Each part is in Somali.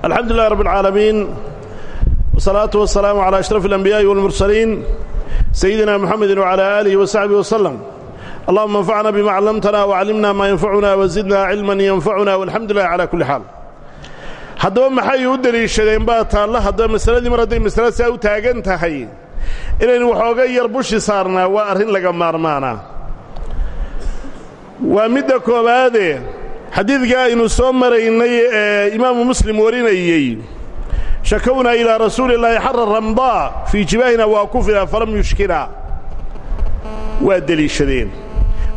alxamdu lilah rab اlcaalamiin wsalaatu wasalaamu calى ashraf اlanbiyaaءi wاlmursaliin sayidina muxamedi wcalى aalihi wasaxbihi waslem allahuma anfacna bima callamtana wacallimna maa yanfacuna wazidna cilman yanfacuna walxamdu lilah cala kulli xaal haddaba maxay u deliishadeen baa taalla haddaba masaladii mar hadday masala saa u taagan tahay inaynu waxooga yar bushi saarnaa waa arrin laga maarmaana waa midda koowaade xadiidka aynu soo maraynay ee imaamu muslim warinayey shakownaa ilaa rasuuli illaahi xara ramdaa fii jibaahina waa kufina falam yushkina waa deliishadeen.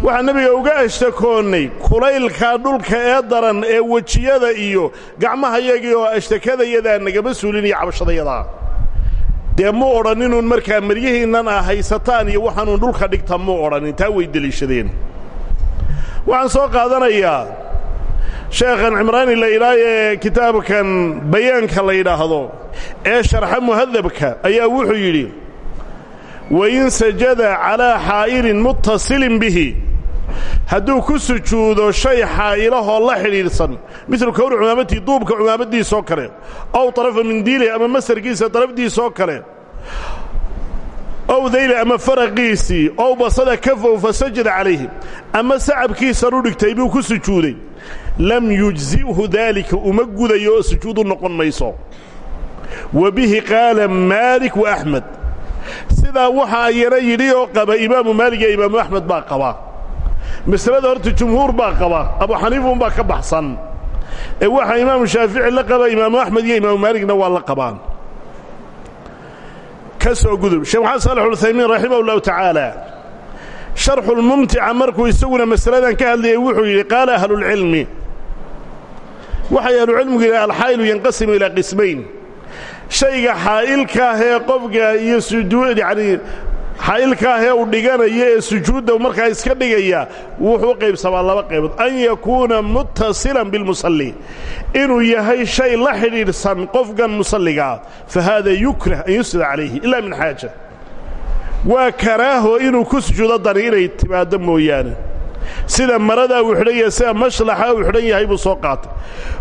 Waxaan nebiga uga ashtakoonnay kulaylkaa dhulka ee daran ee wejiyada iyo gacmahayagii oo ashtakadayadaa nagama suulin iyo cabashadayadaa dee mu odhaninun markaa maryihiinnan ah haysataan iyo waxaanuun dhulka dhigta mu odhanin? Taa way deliishadeen. Waxaan soo qaadanayaa sheekhan cimraani la idhaayee kitaabkan bayaanka la yidhaahdo ee sharxa muhadabka ayaa wuxuu yidhi wain sajada calaa xaa'ilin muttasilin bihi. Hadduu ku sujuudo shay xaa'ilahoo la xidhiidhsan midlu kowri cumaamatii duubka cumaamaddiisoo kale ow tarafa mindiilih ama masarkiisa darafdiisoo kale ow dayli ama faraqiisii ow basada kafow fasajada calayhi ama sacabkiisan u dhigtay buu ku sujuuday lam yujzi'hu daalika uma gudayo oo sujuudu noqon mayso. Wa bihi qaala maalik wa axmed sidaa waxaa yana yidhi oo qaba imaamu maalig iyo imaamu axmed baa qaba. Masalada horta jumhuur baa qaba abu xaniifuun baa ka baxsan. Ee waxaa imaamu shaafici la qaba imaamu axmed iyo imaamu maaligna waa la qabaan. Ka soo gudub. Sheekh maxamed saalax uthaymiin raximah ullahu tacaala sharxulmumtica markuu isaguna masaladan ka hadlayay wuxuu yidhi qaala ahlulcilmi waxay ahlucilmigu yidhi alxaa'ilu yanqasimu ilaa qismayn. Shayga xaa'ilkaahee qofka iyo sujuud yacanii xaa'ilkaahee uu dhiganayo ee sujuudda markaa iska dhigaya wuxuu qaybsamaa laba qaybood. An yakuuna muttasilan bilmusalli inuu yahay shay la xidhiidhsan qofkan musalligaa fa haada yukrah an yusjada calayhi min xaaja. Waa karaaho inuu ku sujuudo dani inay timaaddo sida maradaa uu xidhan yahay sida mashlaxa uu xidhan yahay buu soo qaatay.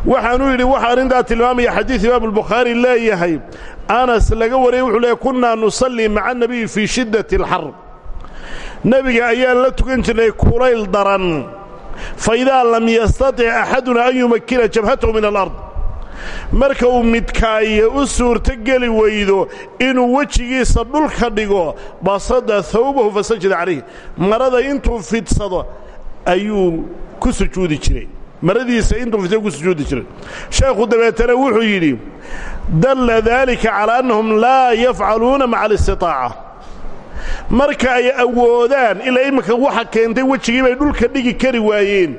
Waxaanuu yidhi waxa arrintaa tilmaamaya xadiid imaamu albukhaari leeyahay anas laga wariyey wuxuu leeyahy kunnaa nusallii maca anabiyi fii shiddati alxar nebiga ayaan la tukan jirnay kulayl daran. Fa idaa lam yastatic axaduna an yumakkina jabhatahu min alard. Marka uu midkaaye u suurto geli weydo inuu wejigiisa dhulka dhigo basada hawbahu fasajada calayh marada intuu fidsado ayuu ku sujuudi jiray. Maradiisa intuu fidsado ku sujuudi jiray. Sheekhu dabeetana wuxuu yidhi dalla daalika calaa annahum laa yafcaluuna maca alistitaaca marka ay awoodaan ilaa imminka waxa keentay wejigii dhulka dhigi kari waayeen.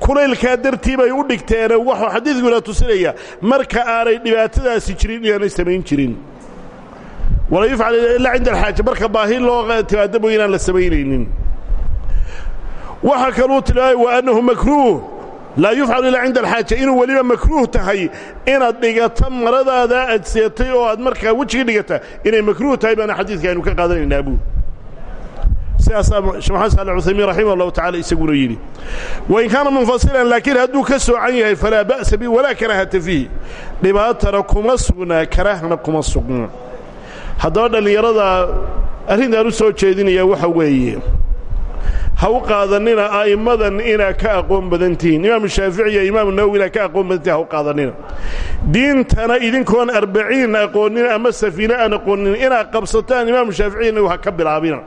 Kulaylkaa dartii bay u dhigteene waxuu xadiidkuna tusinaya marka aanay dhibaatadaasi jirin inaanay samayn jirin. Walaa yufcal ilaa cinda alxaaja marka baahi loo timaadda mooy inaan la samaynaynin waxaa kaluu tilmaamay wa annahu makruuh. Laa yufcalu ilaa cinda alxaaja inuu weliba makruuh tahay inaad dhigato maradaada aad seetay oo aad markaa wejigii dhigata inay makruuh tahay baana xadiidka aynu ka qaadanaynaa buu sidaasaa maxamed saale uthaymiin raximah allahu tacala isaguna yidhi wain kaana munfasilan laakiin hadduu ka soocan yahay falaa ba'sa bi walaa karaahata fiihi dhibaatana kuma sugnaa karaahna kuma sugna. Haddaba dhallinyarada arrintaan u soo jeedinaya waxa weeye ha u qaadanina a'immadan inaad ka aqoon badan tihiin imaamu shaafici iyo imaamu nawowi inaad ka aqoon badan tihin ha u qaadanina. Diintana idinkoon arbaciin aqoonin ama safiine aan aqoonin inaad qabsataan imaamu shaafici inagu ha ka bilaabina.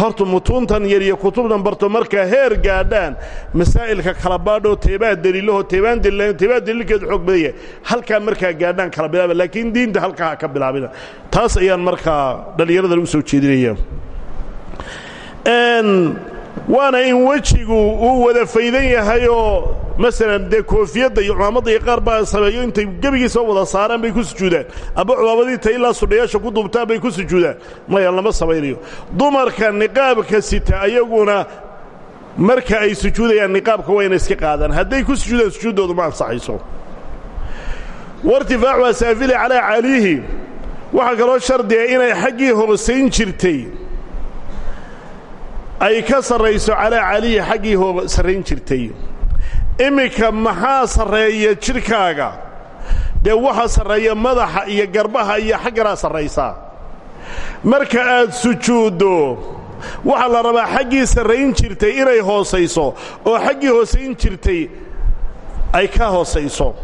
Horta mutuuntan yar iyo kutubtan barto markaa heer gaadhaan masaa'ilka kala baadhoo teebaa deliilaho teebaan deliilan teebaa deliilkeedu xoog badan yahay. Halkaa markaa gaadhaan kala bilaaba laakiin diinta halkaa ha ka bilaabina. Taas ayaan markaa dhallinyarada lagu soo jeedinaya waana in wejigu uu wada faydan yahay oo masalan dee koofiyadda iyo cumaamadda qaar baa sameeyo intay gebigiisa wada saaraan bay ku sujuudaan. Amba cumaamadii ta ilaa sudhayaasha ku duubtaan bay ku sujuudaan. Maya lama samaynayo. Dumarka niqaabka sita ayaguna marka ay sujuudayaan niqaabka wayna iska qaadaan. Hadday ku sujuudaan sujuuddoodu ma ansaxayso. Wairtifaacu asaafili calaa caaliihi waxaa kaloo shardiga inay xaggii hoosayn jirtay ay ka sarrayso calaa calihi xaggii hoo sarrayn jirtay. Iminka maxaa sarreeya jidhkaaga dee waxa sarreeya madaxa iyo garbaha iyo xagganaa sarraysaa marka aad sujuuddo waxaa la rabaa xaggii sarrayn jirtay inay hoosayso oo xaggii hoosayn jirtay ay ka hoosayso.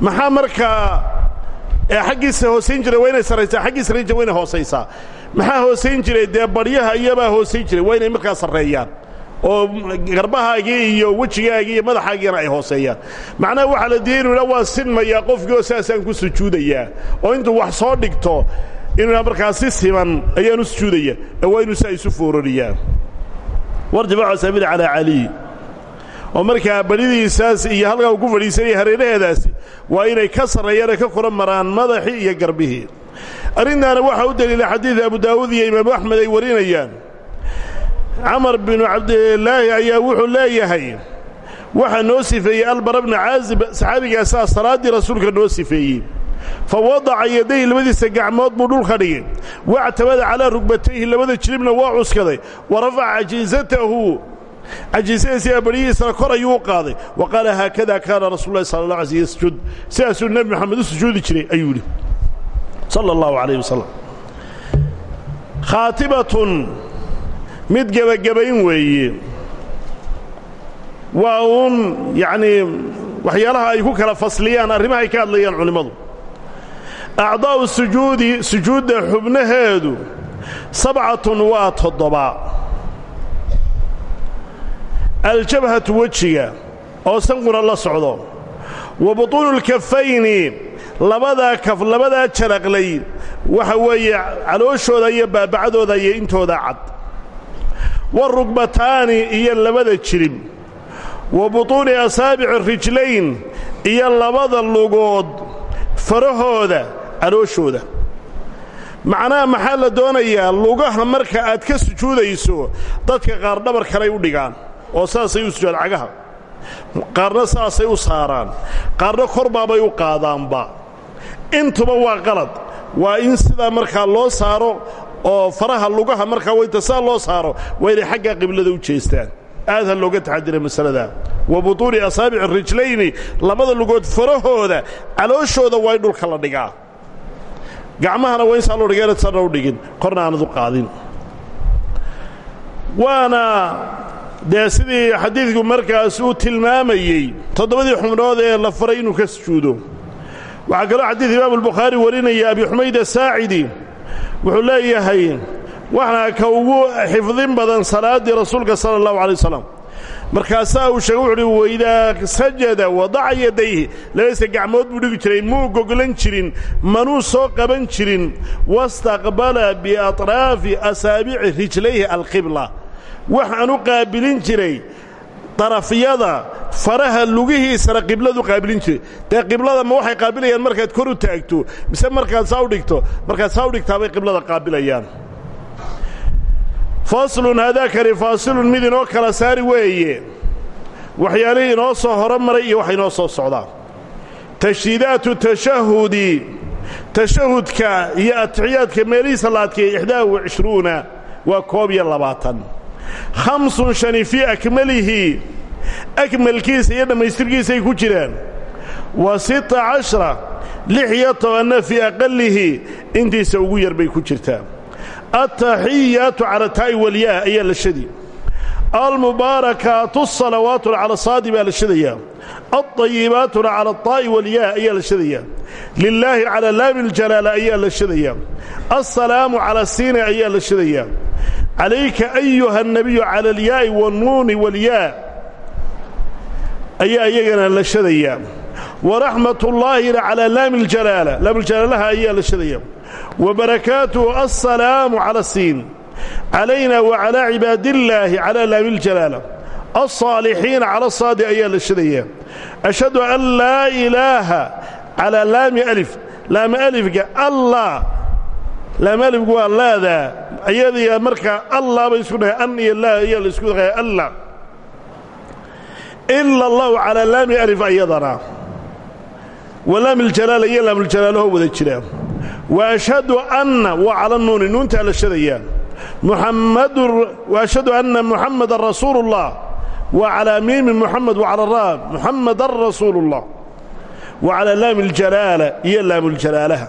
Maxaa markaa xaggiisa hoosayn jiray waa inay sarraysaa xaggii sarrayn jiray waa inay hoosaysaa maxaa hoosayn jiray? Dee baryaha iyabaa hoosayn jiray? Waa inay markaa sarreeyaan. Oo garbahaagii iyo wejigaagii iyo madaxaagiina ay hooseeyaan. Macnaha waxaa la diiya inu idha waa sinmayaa qofkii oo saasaan ku sujuudayaa. Oo intuu wax soo dhigto inuu idha markaa si siman ayaan u sujuudaya ee waa inuu saa isu foorariyaa warjifaacu saabida calaa caliy oo markaa badidiisaas iyo halkaa uu ku fadhiisanaya hareeraheedaasi waa inay ka sarreeyaan ay ka kula maraan madaxii iyo garbihii arrintaana waxaa u deliila xadiid abu daawuud iyo imaamu axmed ay warinayaan. Camar binu cabdilaahi ayaa wuxuu leeyahay waxaa noo sifeeyey albara bna caazib saxaabigaasaa salaaddii rasuulka noo sifeeyey. Fa wadaca yadayhi labadiisa gacmood buu dhulka dhigay. Wactamada calaa rugbatayhi labada jilibna waa cuskaday. Wa rafaca cajiizatahu cajiisadiisa baryihiisana kor ayuu u qaaday. Wa qaala haakada kaana rasul lahi sala allah alay sl yasjud sidaasuu nebi moxamed u sujuudi jiray ayuu yidhi sala allahu calayh wasalam khaatibatun mid gebagabayn weeye. Waa uun yacnii waxyaalaha ay ku kala fasliyaan arrimaha ay ka hadlayaan culimmadu. Acdaa'u sujuudi sujuudda xubnaheedu sabcatun waa toddoba. Aljabhatu wejiga oo sanquna la socdo. Wa butuunulkafayni labadaa kaf labadaa jaraqlay waxa weeye calooshooda iyo baabacdooda iyo intooda cad. Warugbataani iyo labada jirib wa butuuni asaabici rijlayn iyo labada lugood farahooda calooshooda macnaha maxaa la doonayaa? Lugaha marka aad ka sujuudayso dadka qaar dhabar kaley u dhigaan oo saasay u sujuudaan cagaha. Qaarna saasay u saaraan. Qaarna korbaabay u qaadaanba intuba waa qalad. Waa in sidaa markaa loo saaro oo faraha lugaha markaa waynta saa loo saaro waa inay xagga qiblada u jeestaan. Aad ha looga taxadira masalada. Wa butuuni asaabici rijlayni labada lugood farahooda calooshooda waa in dhulka la dhigaa. Gacmahana waa in saa loo dhiga inaad sana u dhigin. Korna qaadin. Waana dee sidii xadiidku markaas uu tilmaamayey toddobadii xubnood ee la faray inuu ka sujuudo waxaa kaloo xadiid imaamu albukhaari warinaya abi xumayd asaacidi wuxuu leeyahay waxna ka ugu xifdin badan salaaddii rasuulka sala allahu alay wasalam markaasaa uu sheegay wuxu uhi waidaa sajada wadaca yadayhi labadiisa gacmood buu dhigi jiray muu goglan jirin manuu soo qaban jirin wastaqbala biatraafi asaabici rijlayhi alqibla. Waxaan u qaabilin jiray darafyada faraha lugihiisana qibladu qaabilin jiray dee qiblada ma waxay qaabilayaan markaad kor u taagto mise markaad saa u dhigto? Markaad saa u dhigtaabay qiblada qaabilayaan. Faslun haadaakani faasilun mid inoo kala saari weeye. Waxyaalihii inoo soo horo maray iyo wax inoo soo socdaa. Tashdiidaatu tashahudi tashahudka iyo atixiyaadka meelihiisa la adkeeyey wa waa koob iyo labaatan. Khamsun shani fii akmalihi akmalkiisa iyo dhammaystirkiisay ku jiraan wa sita cashra lix iyo tobanna fii aqalihi intiisa ugu yar bay ku jirtaa altaxiyaatu cala taa'i walyaah ayaa la shadi almubaarakaatu asalawaatuna cala saadi baa la shadayaa alطayibaatuna cala alطaa'i walyaah ayaa la shadayaa lilaahi cala laami اljalaala ayaa la shadayaa alsalaamu cala siina ayaa la shadayaa calayka ayuha الnabiyu cala alyaa'i waاnnuuni walyaa ayaa iyagana la shadayaa waraxmat ullaahina calaa laami ljalaala laamljalaalaha ayaa la shadayaa wabarakaatuhu assalaamu cala siin calayna wa calaa cibaadillaahi calaa laami ljalaala alsaalixiina cala saadi ayaa la shadayaa ashhadu an laa ilaaha calaa laami alif. Laama alifga allah. Laama alifgu waa laadaa ayadiga markaa allah bay isku dhahay an iyo laa ayaa la isku dhahay allah ila allahu calaa laami alif ayadana wa laamljalaala iyo laamuljalaalahoo wada jira wa ashhadu anna waa cala nuuni nuuntaa la shadayaa wa ashhadu anna muxamadan rasuulu ullah wa calaa miimi muxamed wacala raa muxamadan rasuulu ullah wa calaa laami ljalaala iyo laamul-jalaalaha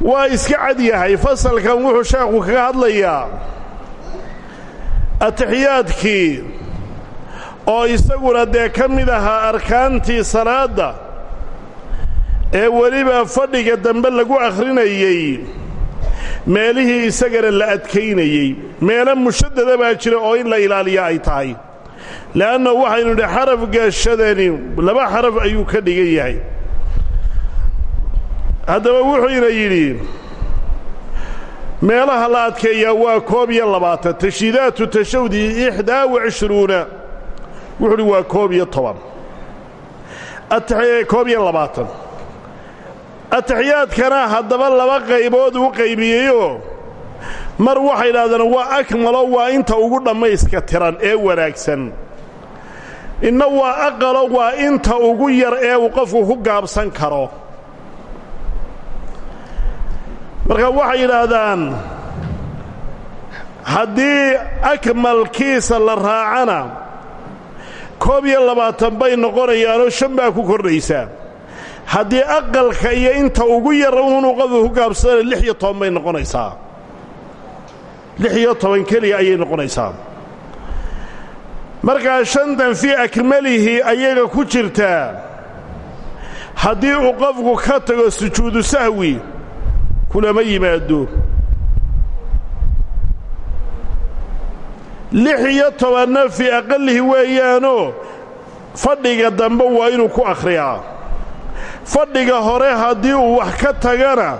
waa iska cad fasalkan wuxuu sheekhu kaga hadlayaa ataxiyaadkii oo isaguna dee ka mid ahaa arkaantii salaadda ee weliba fadhiga dambe lagu akhrinayey meelihii isagana la adkaynayey. Meelo mushadada baa jira oo in la ilaaliya ay tahay. Le'anna waxaynu nidhi xarafga shadani laba xaraf ayuu ka dhigan yahay. Haddaba wuxuuna yidhi meelaha la adkeeyaa waa koob iyo labaatan tashiidaatu tashawdi ixdaa wa cishruuna wuxuu uhi waa koob iyo toban. Koob iyo labaatan. Atixiyaadkana haddaba laba qaybood u qaybiyeyoo mar waxay idhahdeen waa akmalo waa inta ugu dhammayska tiran ee wanaagsan. Inna waa aqalo waa inta ugu yar ee uu qofku ku gaabsan karo. Marka waxay yidhaahdaan haddii akmalkiisa la raacana koob iyo labaatan bay noqonayaanoo shan baa ku kordhaysaa haddii aqalka iyo inta ugu yara unuu qofku ku gaabsadana lix iyo toban bay noqonaysaa. Lix iyo toban keliya ayay noqonaysaa. Markaa shantan fii akmalihi ayaga ku jirtaa haddii uu qofku ka tago sujuudu sahwi kulama yimaado lix iyo tobanna fii aqalihi weeyaanoo fadhiga dambe waa inuu ku akhriyaa. Fadhiga hore haddii uu wax ka tagana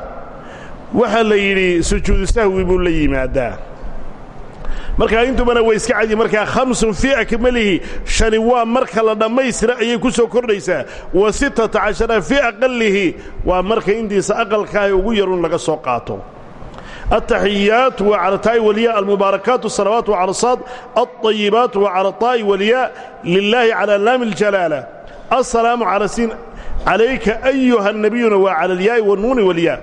waxaa la yidhi sujuudu sahwi buu la yimaadaa. Markaa intubana way iska cadi markaa khamsun fii akmalihi shani waa marka la dhammaystira ayay ku soo kordhaysaa. Wa sittata cashara fii aqalihi waa marka intiisa aqalkaahe ugu yarun laga soo qaato التحيات وعلى تاء والياء المباركات الصلوات وعلى الصاد الطيبات وعلى الطاء والياء لله على لام الجلالة السلام على سين عليك أيها النبي وعلى الياء والنون والياء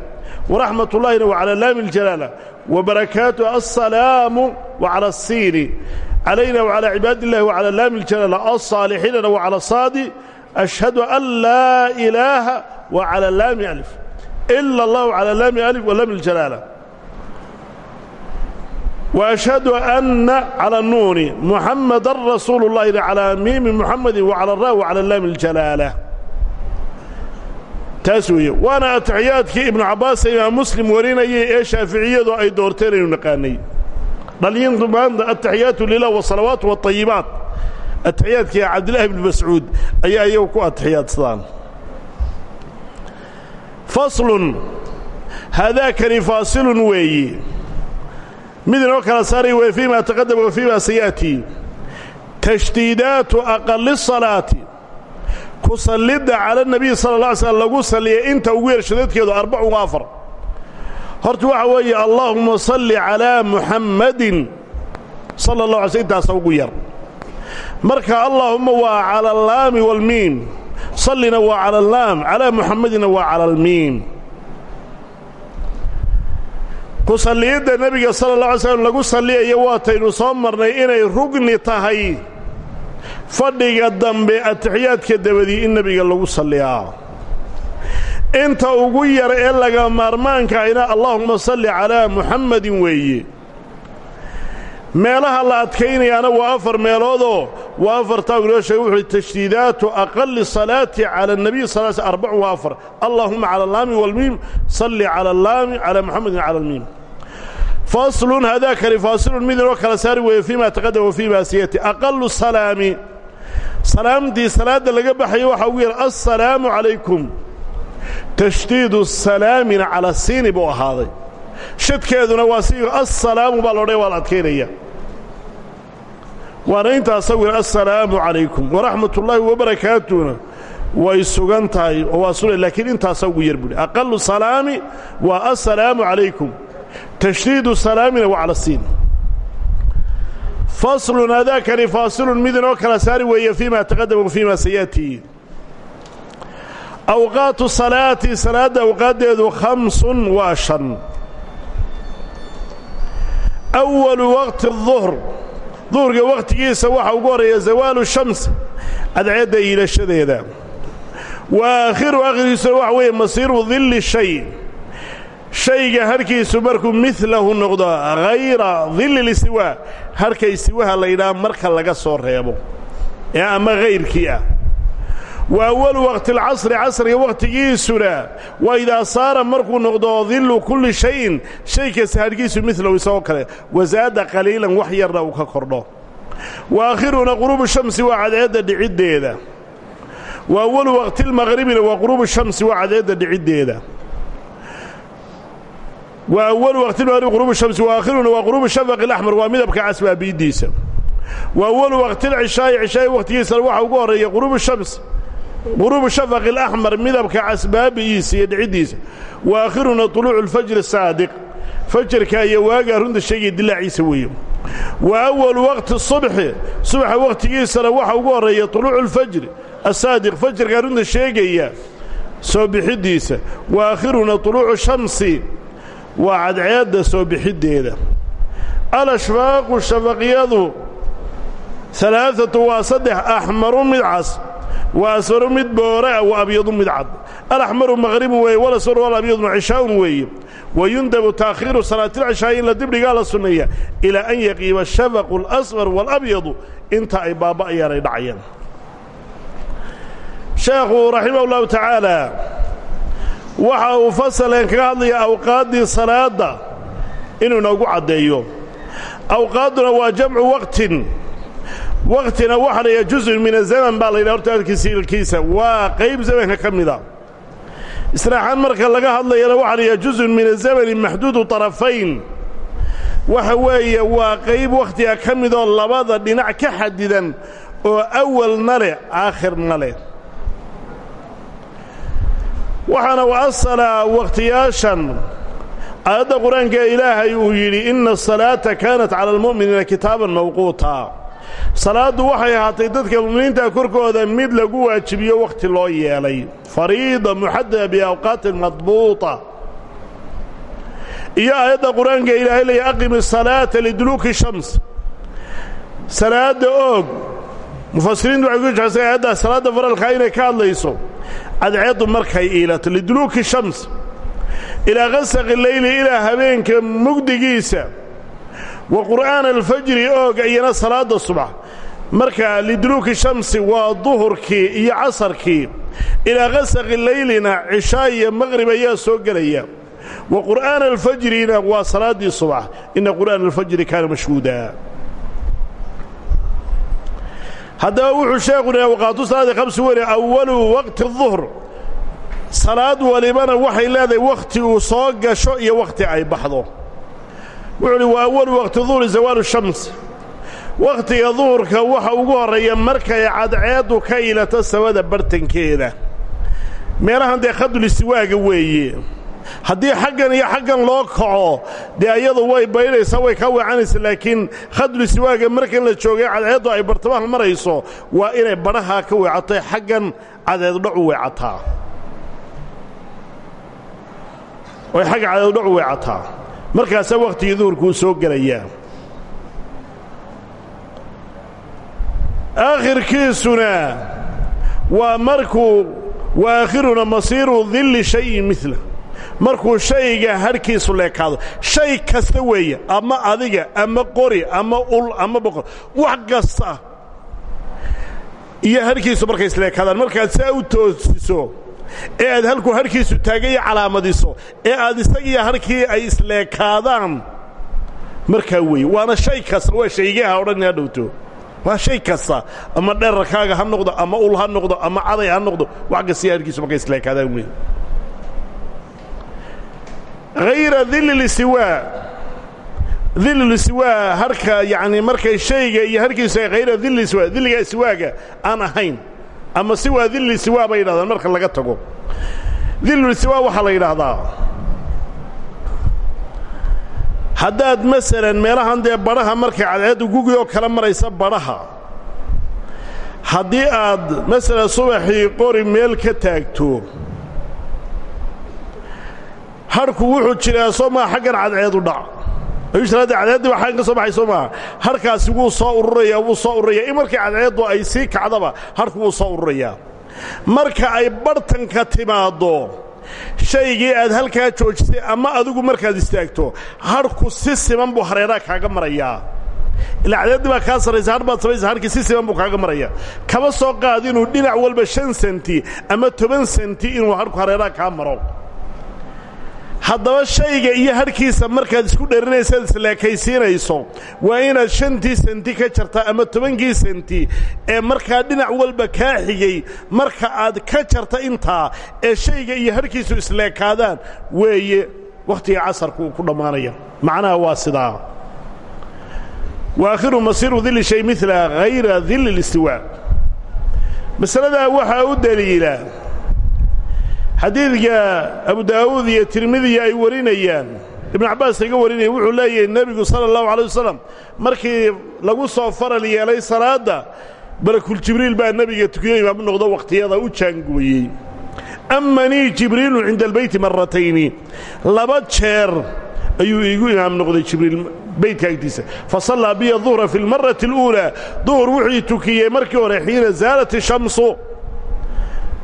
ورحمة الله وعلى لام الجلالة وبركاته السلام وعلى السين علينا وعلى عباد الله وعلى لام الجلالة الصالحين وعلى الصاد أشهد أن لا إله وعلى اللام ألف إلا الله على لام ألف ولام الجلالة وأشهد أن على النون محمد رسول الله على ميم محمد وعلى الراء وعلى اللام الجلالة تاسوية وانا اتحياتك ابن عباس امام مسلم وريناي اي شافعيه اي دورتين انو نقاني دلين ضمان التحيات لله والصلوات والطيبات التحيات يا عبد الله بن مسعود اي ايو كو التحيات صدان فصل هذاك فاصل mid inoo kala saaray wa fii ma taqadama wa fii ma saya'tii tashdiidaatu aqali salaati. Ku sallidda cala nebiy sala alla alay slam lagu salliyay inta ugu yar shadadkeedu arbacun wa afar. Horta waxa weeye allaahuma salli calaa muxammadin sala allah ala sl ugu yar. Marka allaahuma waa cala allaami waalmiim sallina waa cala allaam calaa muxammadinna waa cala almiim ku salliyidda nebiga sala allah alay slam lagu salliyayo waataynu soo marnay inay rugni tahay. Fadhiga dambe atixiyaadka dabadii in nebiga lagu salliyaa. Inta ugu yar ee laga maarmaanka ahna allaahuma salli calaa muxammadin weeye. Meelaha la adkaynayaana waa afar meeloodoo waa afartaa inoo sheegay wuxuuhi tashdiidaatu aqali salaati cala anabiy sal sl arbacun waa afar. Allaahuma cala allaami waalmiim salli cala allaami calaa muxammadin cala almiim faslun hadaakani faasilun mid inoo kala saari weeye fiima taqadama wa fii ma siyati aqalu salaami salaamtii salaadda laga baxayo waxaa ugu yar assalaamu calaykum tashdiidu salaamina cala siini buu ahaaday shadkeeduna waa si assalaamu baa loodhaya waa la adkaynaya waana intaasa wir assalaamu calaykum waraxmat ullaahi wabarakaatuna way sugan tahay oo waa suna laakiin intaasa ugu yar buuhi aqalu salaami waa assalaamu calaykum tashdiidu salaamina waa cala siin. Faslun adaakani faasilun mid inoo kala saari weeye fiima taqadama wa fiima sayaatii awqaatu salaati salaadda awqaaddeedu khamsun waa shan. Awalu waqti duhr duhurka wakhtigiisa waxaa ugu horreeya zawaalu shams cadceedda iilashadeeda. Wa aakhiru akhirkiisuna waxa weeye masiiru dilli shay shayga harhkiisu markuu midlahu noqdo hayra dilli listiwaa harhka istiwaha la marka laga soo reebo ee ama hayrkii ah. Wa awalu waqti alcasri casriga wakhtigiisuna waa idaa saara markuu noqdo dillu kulli shayin shay kasta harhkiisu midlahu isagoo kale wasaada qaliilan wax yarna uu ka kordho. Wa aakhiruna quruubu shamsi waa cadceedda dhiciddeeda. Wa awalu waqtilmaqribina waa quruubu shamsi waa cadceedda dhiciddeeda wa awalu waqtilmaqribi quruubu shamsi wa aakhiruna waa quruubu shafaqi alaxmar waa midabka casbaabiiddiisa wa awalu waqtilcishaa'i cishaa'i wakhtigiisana waxaa ugu horreeya quruubu shams. Quruubu shafaqi alaxmar midabka casbaabi'iisa iyo dhiciddiisa wa aakhiruna tuluucu alfajri saadiq fajarka iyo waagaa runta sheegaya dilaaciisa weeye wa awalu waqti subxi subaxa wakhtigiisana waxa ugu horreeya tuluucu alfajri asaadiq fajarkaa runta sheegaya soo bixiddiisa wa aakhiruna tuluucu shamsi waa cadceedda soo bixiddeeda. Alashfaaqu shafaqyadu alaaatu waa saddex axmaru mid cas wa asfaru mid boora wa abyadu mid cad. Alaxmaru maqhribun weeye walasfaru walabyaduna cishaa'un weeye. Wa yundabu taakhiiru salaatilcishaa'i in la dibdhigaa la sunneeya ilaa an yaqiiba ashafaqu alasfar waalabyadu inta ay baaba'ayaan ay dhacayaan. Sheekhu raximah ullahu tacaala waxa uu fasaleen kaga hadlaya awqaaddii salaadda inuu inoogu caddeeyo. Awqaadduna waa jamcu waqtin. Waqtina waxa la yidhaha juzun min azaman baa la yidhaha horta alkiisa ilkiisa. Waa qayb zamanka ka mida israaxaan marka laga hadlayana waxa la yidhaha juzun min azamani maxduudu طarafayn waxa weeye waa qayb wakhtiga ka midoo labada dhinac ka xadidan oo awalna leh aakhirna leh waxaana u asalaa wakhtiyaashan aayadda qur'aanka ilaahay uu yidhi inna asalaata kaanat cala almu'miniina kitaaban mawquuta. Salaaddu waxay ahaatay dadka mu'miniinta korkooda mid lagu waajibiyo wakhti loo yeelay. Fariida muxadada biawqaatin madbuuta. Iyo aayadda qur'aanka ilaahay leeya aqimi asalaata liduluuki shams. Salaadda oog. Mufasiriintu waxay ku jecesay aayaddaa salaadda faralkaa inay ka hadlayso cadceeddu markay iilato liduluuki shams ilaa qasaqi leyli ilaa habeenka mugdigiisa wa qur'aana alfajri ooga iyana salaadda subax. Marka liduluuki shamsi waa duhurkii iyo casarkii ilaa qasaqi leylina cishaa iyo maqrib ayaa soo gelaya. Wa qur'aana alfajrina waa salaaddii subax. Inna qur'aana alfajri kaana mashhuuda haddaba wuxuu sheekhu yidhi awqaatu salaadi khamsi weli awalu waqti duhr salaad walibana waxay leedahay wakhti uu soo gasho iyo wakhti ay baxdo. Wuxuu uhi wa awalu waqti duhri zawaalu shams. Wakhtiga duhurka waxa ugu horreeya markay cadceeddu ka ilato samada bartankeeda. Meelahan dee khadulistiwaaga weeye haddii xaggan iyo xaggan loo kaco dee ayadu way baydhaysaa way ka weecanaysa laakiin khadulistiwaaga markan la joogay cadceeddu ay bartamaha marayso waa inay badhahaa ka weecatay xaggan cadeeddhacu weecataa. Way xagga cadeeddhacu weecataa. Markaasaa wakhtigii duhurkuu soo gelayaa. Aakhirkiisuna waa markuu wa aakhiruna masiiru dilli shayin mila markuu shayga hadhkiisu leekaado shay kasta weeye ama adiga ama qori ama ul ama boqor wax kasta iyo hadhkiisu markay isleekaadaan markaad saa u toosiso ee aad halkuu hadhkiisu taagaya calaamadiso ee aad isagiiyo hadhkii ay isleekaadaan markaa weeye waana shay kasta waa shaygaha odhan ha dhowto. Waa shay kasta ama dherarkaaga ha noqdo ama ul ha noqdo ama caday ha noqdo wax kasta markay isleekaadaan weeye hayra dililisiwaa dililisiwaa harka yacni markay shayga iyo harkiisu ay hayra dililisiwaa dilliga isiwaaga aan ahayn. Ama siwaa dililisiwaa bay yidhahdaan marka laga tago. Dililisiwaa waxaa la yidhaahdaa. Haddaad masalan meelahan dee badhaha markay cadceeddu gugi oo kala maraysa badhaha haddii aad masalan subaxii qori meel ka taagto harku wuxuu jiraa soo maa xaggan cadceedu dhac. Ayuusharaadda cadceeddii baa xaggan ka soo baxay soo maaha harkaasi soo ururayaa wuu soo ururayaa. In markii ay sii kacdaba harku wuu soo ururayaa. Marka ay barhtanka timaaddo shaygii aad halkaa joojisay ama adigu markaad istaagto hadhku si siman buu hareeraha kaaga marayaa. Ilaa cadeeddii baa kaa sarraysa hadh baad samaysa hadhkii si siman buu kaaga maraya kama soo qaad inuu dhinac walba shan senti ama toban senti inuu hadhku hareeraha kaa maro haddaba shayga iyo hadhkiisa markaad isku dharinaysaad isleekaysiinayso waa inaad shantii senti ka jartaa ama tobankii senti ee markaa dhinac walba kaa xigay marka aad ka jarta intaa ee shayga iyo hadhkiisu isleekaadaan weeye wakhtiga casarku ku dhammaanaya. Macnaha waa sidaa. Wa aakhiru masiiru dilli shay mila hayra dilli اlistiwaa masaladaa waxaa u daliila xadiidka abu daawuud iyo tirmidiya ay warinayaan. Ibnu cabbaas laga warinaya wuxuu leeyahay nebigu sala allahu alay wasalam markii lagu soo faral yeelay salaadda malakul jibriil baa nebiga tukiyo imaamu noqdo wakhtiyada u jaangooyey. Amanii jibriilu cinda albeyti maratayni laba jeer ayuu iigu imaam noqday jibriil beytka agtiisa. Fa sallaa biya duhra fi lmarati اluulaa duhur wuxuu tukiyey markii hore xiina zaalat ishamsu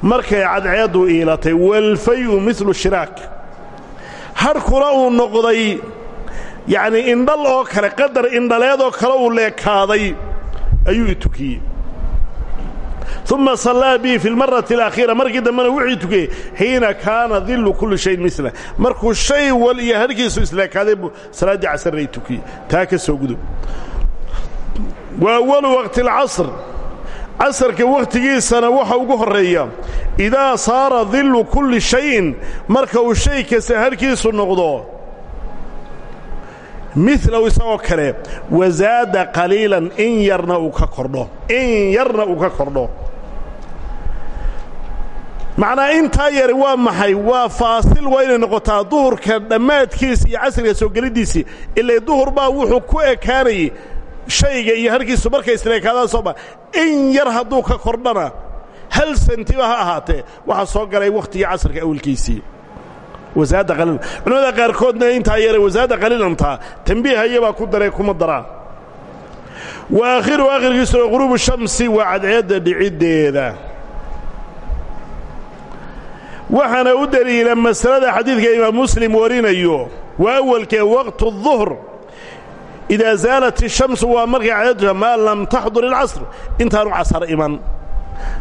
markay cadceeddu iilatay walfayu milu shiraak. Hadhkuna uu noqday yacnii indhal oo kale qadar indhaleedoo kale uu leekaaday ayuu i tukiyey. Uma sallaa bii fi lmarati alakhiira markii dambena wuxuu tukiyey xiina kaana dillu kulli shayin mila markuu shay wal iyo hadhkiisu isleekaaday buu salaaddii casarnay tukiyey. Soo gudub wa awalu waqti alcasr casarka wakhtigiisana waxa ugu horreeya idaa saara dillu kulli shayin marka uu shay kasta hadhkiisu noqdo milow isagoo kale wasaada qaliilan in yarna uu ka kordho in yarna uu ka kordho. Macnaa intaa yari waa maxay? Waa faasil waa inay noqotaa duhurka iyo casriga soo geliddiisii ilay duhur baa wuxuu ku ekaanayay shayga iyo harkiisu markay isleekaadaan sooma in yar hadduu ka kordhana hal sentiba ha ahaatee waxaa soo galay wakhtigii casarka awalkiisii wasaadda qaliilan culimmada qaarkoodna intaa yare wasaadda qaliilantaa tambiihaya baa ku daree kuma daraan wa aakhiru aakhirkiisuna quruubu shamsi waa cadceedda dhiciddeeda waxaana u deliila masalada xadiidka imaam muslim warinayo waa awalkee waqtu الظuhr idaa zaalat ishamsu waa markay cadadua maa lam taxdur ilcasr intaanu casar iman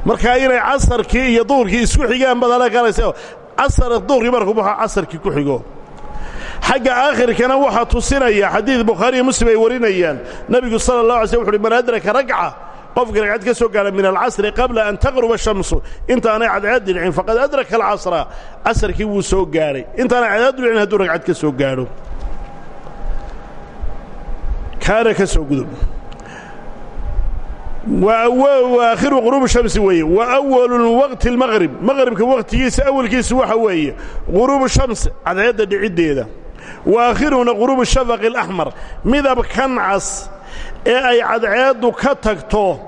markaa inay casarkii iyo duhurkii isku xigaan badala garanaysa casar duhurkii markuu baxo casarkii ku xigo xagga aakhirkana waxaa tusinaya xadiid bukhaariiyo muslim ay warinayaan nebigu sala allah alay sl wuxu uhi man adraka ragca qofka ragcad ka soo gaara min alcasri qabla an taqruba shamsu intaanay cadceed dhicin faqad adraka alcasra casarkii wuu soo gaadhay intaanay cadceed dhicin hadduu ragcad ka soo gaadho kaana ka soo gudub waakhiru quruubu shamsi weeye. Wa awalu waqti اlmaqrib maqribka wakhtigiisa awalkiisa waxa weeye quruubu shams cadceedda dhiciddeeda wa aakhiruna quruubu shafaqi اlaxmar midabkan cas ee ay cadceeddu ka tagto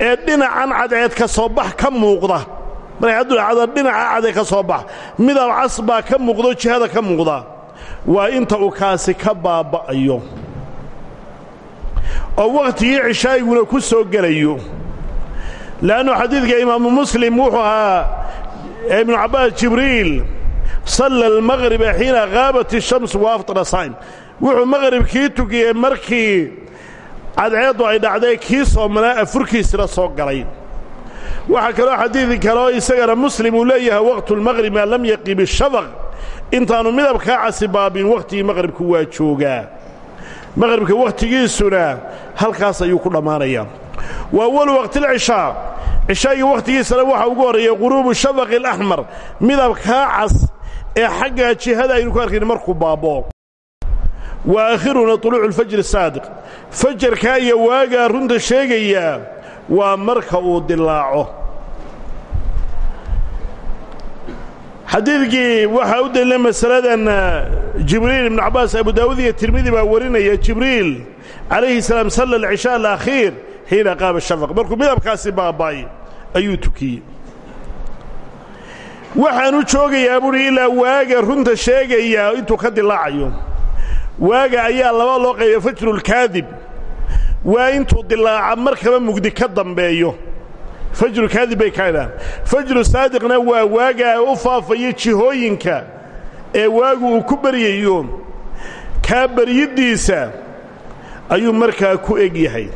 ee dhinacan cadceed ka soo bax ka muuqda. Markay dhinaca cadceed ka soo bax. Midab cas ka muuqdo jihada ka muuqda. Waa inta uu kaasi ka baaba'ayo oo wakhtigii cishaa'iguna ku soo gelayo. Le'annu xadiidka imaamu muslim wuxuu ahaa ibnu cabbaas jibriil salla almaqriba xiina haabat ishamsu wa aftara saa'im wuxuu maqribkii tukiyey markii cadceeddu ay dhacday kii soomanaa afurkiisina soo galay. Waxaa kaloo xadiid kaleo isagana muslim uu leeyahay waqtu lmaqrib maa lam yaqib ishafaq intaannu midabkaa casibaabin wakhtigii maqribku waa joogaa maqribka wakhtigiisuna halkaas ayuu ku dhammaanayaa wa awalu waqtilcishaa cishaagii wakhtigiisana waxaa ugu horreeya quruubu shafaqi alaxmar midabkaa cas ee xagga jihada aynu ku arkayn markuu baaboo. Wa aakhiruna tuluucu alfajri saadiq fajarkaa iyo waagaa runta sheegayaa waa marka uu dilaaco xadiidkii waxaa u daliila masaladan jibriil ibnu cabbaas abu daawud iyo tirmidi baa warinaya jibriil calayhi salaam salla alcishaa alakhiir xiina qaaba shafaq. Markuu midabkaasi baaba'ay ayuu tukiyey. Waxaanu joogayaa buuhi waaga runta sheegayaa intuu ka dilaacayo. Waaga ayaa laba loo qayba fajrulkaadib waa intuu dilaaca markaba mugdi ka dambeeyo fajru kaadib bay ka idhaan fajru saadiqna waa waagaa u faafaya jihooyinka ee waagu uu ku baryayo kaa baryiddiisa ayuu markaa ku eg yahay.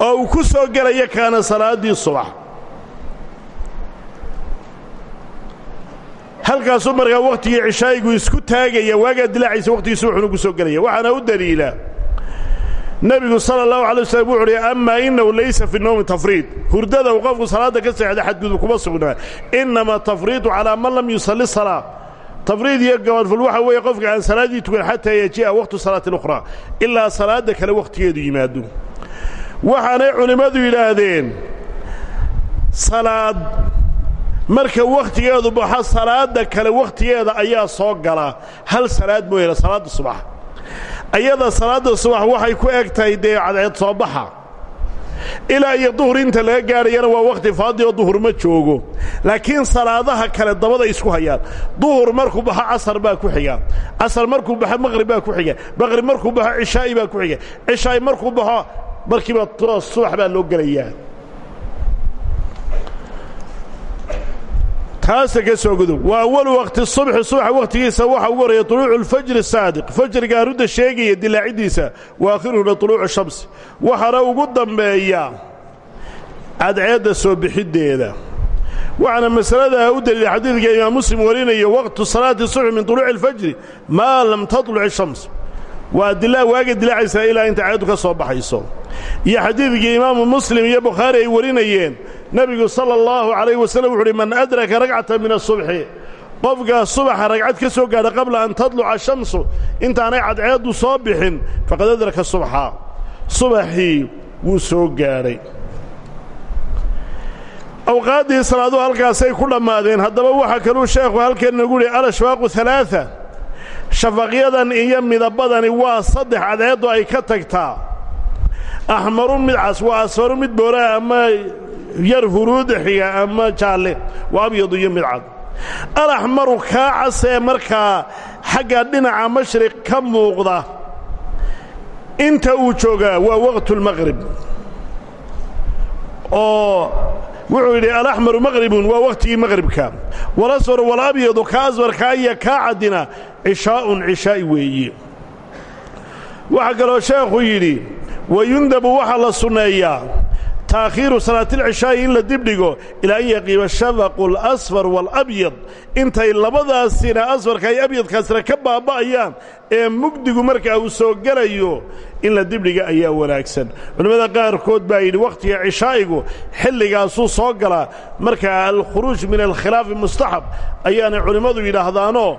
Oo uu ku soo gelaya kaana salaaddii subax. Halkaasuu markaa wakhtigii cishaa'igu isku taagaya waagaa dilaaciisa wakhtigiisu wuxuuna ku soo gelaya waxaana u daliila nebigu sala allahu alay waslm wuxu uhi amaa inahu laysa fi nowmi tafriid. Hurdada uu qofku salaadda ka seexda xadgudub kuma sugnaa innama tafriidu calaa man lam yusalli salaa tafriid iyo gabadful waxa weeye qofka aan salaaddii tukan xataa yaji'a wakhtu salaati اlukhraa ilaa salaadda kale wakhtigeedu yimaado. Waxaanay culimmadu yidhaahdeen salaad marka wakhtigeedu baxo salaadda kale wakhtigeeda ayaa soo gala. Hal salaad mooyaane salaadda subax ayada salaadda subax waxay ku eg tahay dee cadceed soo baxa. Ilaa iyo duhur inta laga gaadhayana waa wakhti faadi oo duhur ma joogo. Laakiin salaadaha kale dabada isku hayaan. Duhur markuu baxo casar baa ku xiga. Casar markuu baxo maqrib baa ku xiga. Maqrib markuu baxo cishaa'i baa ku xiga. Cishaa'i markuu baxo markiiba toos subax baa loo gelayaa taasa ka soo gudub waa awal wakhti subxi subaxa wakhtigiisa waxaa ugu horaya tuluucu alfajri saadiq. Fajriga arrunta sheegaya dilaaciddiisa wa akhiruhuna tuluucu shamsi. Waxaana ugu dambeeya cadceedda soo bixiddeeda. Waxaana masaladaa u daliila xadiidka imaam muslim warinayo waqtu salaati subxi min tuluuci alfajri maa lam tatluc ishams waa dilaa waaga dilaacaysaa ilaa inta cadceeddu ka soo baxayso. Iyo xadiidkii imaamu muslim iyo bukhaari ay warinayeen nebigu sala allahu calayh wasallam wuxu uhi man adraka ragcata min asubxi qofkaa subaxa ragcad ka soo gaadha qabla an tadluca shamsu intaanay cadceeddu soo bixin faqad adraka subxa. Subaxii wuu soo gaadhay awqaaddii salaaduhu halkaasay ku dhammaadeen haddaba waxaa kaluu sheekhu halkan nagu yihi alashwaaqu halaaa shafaqyadan iyo midabadani waa saddex cadceeddu ay ka tagtaa. Axmarun mid cas waa asfaru mid booraa ama yar huruuda xiga ama jaalle waa abyadu iyo mid cad. Alaxmaru kaa casee markaa xagga dhinaca mashriq ka muuqda inta uu joogaa waa waqtulmaqrib oo wuxuu yidhi alaxmaru maqribun waa wakhtigii maqribka walasfar walabyadu ka asfarkaa iyo kaa caddina cishaa'un cishaa'i weeye waxaa kaloo sheekhu yidhi wayundabu waxaa la sunneeyaa taakhiiru salaatilcishaa'i in la dibdhigo ilaa an yaqiiba shafaqu alasfar waalabyad intay labadaasina asfarka iyo abyadkaasina ka baaba'ayaan ee mugdigu markaa uu soo gelayo in la dibdhiga ayaa wanaagsan. Culimmada qaarkood baa yidhi wakhtiga cishaa'igu xilligaasuu soo galaa markaa alkhuruuj min alkhilaafi mustaxab ayaanay culimmadu yidhaahdaanoo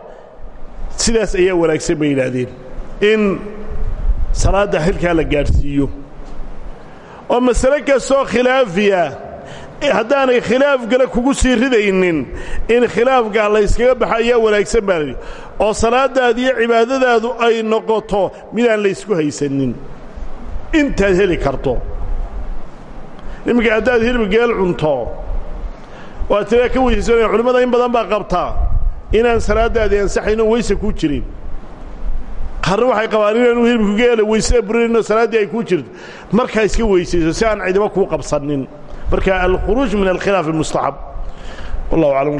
sidaas ayaa wanaagsan bay yidhaahdeen. In salaadda xilkaa la gaadhsiiyo oo masale kastoo khilaafiya haddaanay khilaaf gale kugu sii ridaynin in khilaafkaa layskaga baxa ayaa wanaagsan baa oo salaaddaada iyo cibaadadaadu ay noqoto midaan laysku haysanin. Intaad heli karto. Iminka haddaad hilib geel cunto oo aad tiraa ka weysaysanaya culimmada in badan baa qabtaa inaan salaaddaadii ansaxayno weyse kuu jirin qarre waxay qabaan inaanu hilibku geela weysada burinayno salaaddii ay kuu jirto. Markaa iska weysayso si aan cidiba kuu qabsanin. Marka alkhuruuj min alkhilaafi mustaxab wallahu aclam